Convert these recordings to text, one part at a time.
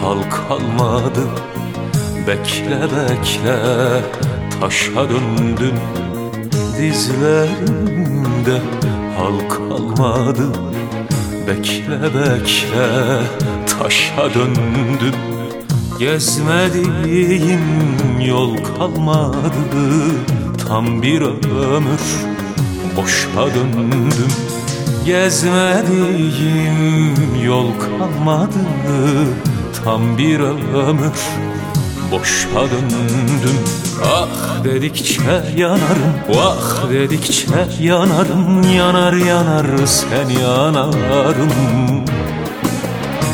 hal kalmadı. Bekle bekle taşa döndün. Dizlerimde hal kalmadı. Bekle bekle taşa döndün. Gezmediğim yol kalmadı. Tam bir ömür boşa döndüm Gezmediğim yol kalmadı Tam bir ömür. Boşa döndüm Ah dedikçe yanarım Vah dedikçe yanarım Yanar yanar sen yanarım.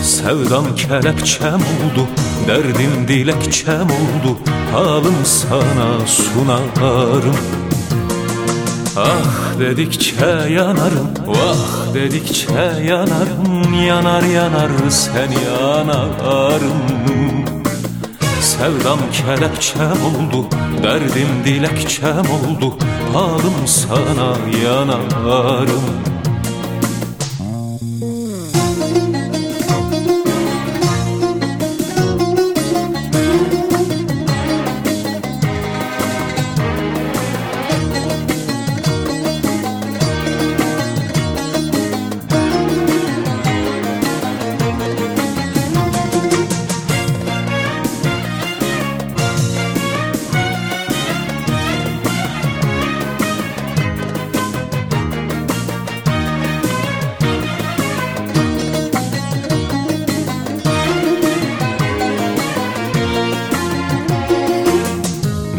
Sevdam kelepçem oldu Derdim dilekçem oldu Halim sana sunarım Ah dedikçe yanarım Vah dedikçe yanarım Yanar yanar sen yanarım. Sevdam kelepçem oldu Derdim dilekçem oldu Halim sana yanarım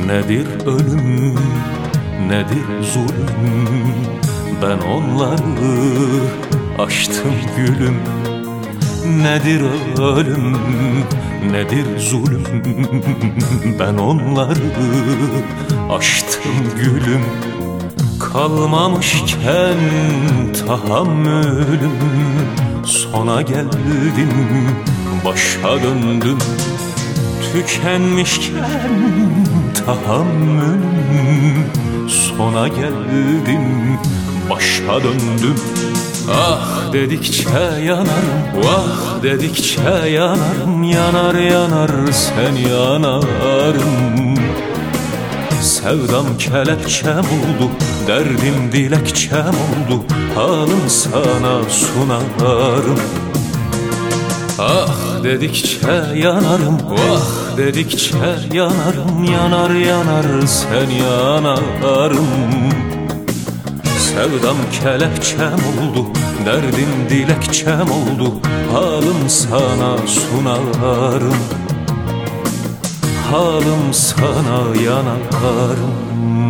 Nedir ölüm, nedir zulüm? Ben onları aştım gülüm. Nedir ölüm, nedir zulüm? Ben onları aştım gülüm. Kalmamışken tahammülüm. Sona geldim, başa döndüm Tükenmişken tahammülüm Sona geldim başa döndüm. Ah dedikçe yanarım Vah dedikçe yanarım. Yanar yanar sen yanarım. Sevdam kelepçem oldu Derdim dilekçem oldu. Halim sana sunarım Ah dedikçe yanarım. Vah dedikçe yanarım. Yanar yanar sen yanarım. Sevdam kelepçem oldu Derdim dilekçem oldu. Halim sana sunarım. Halim sana yanarım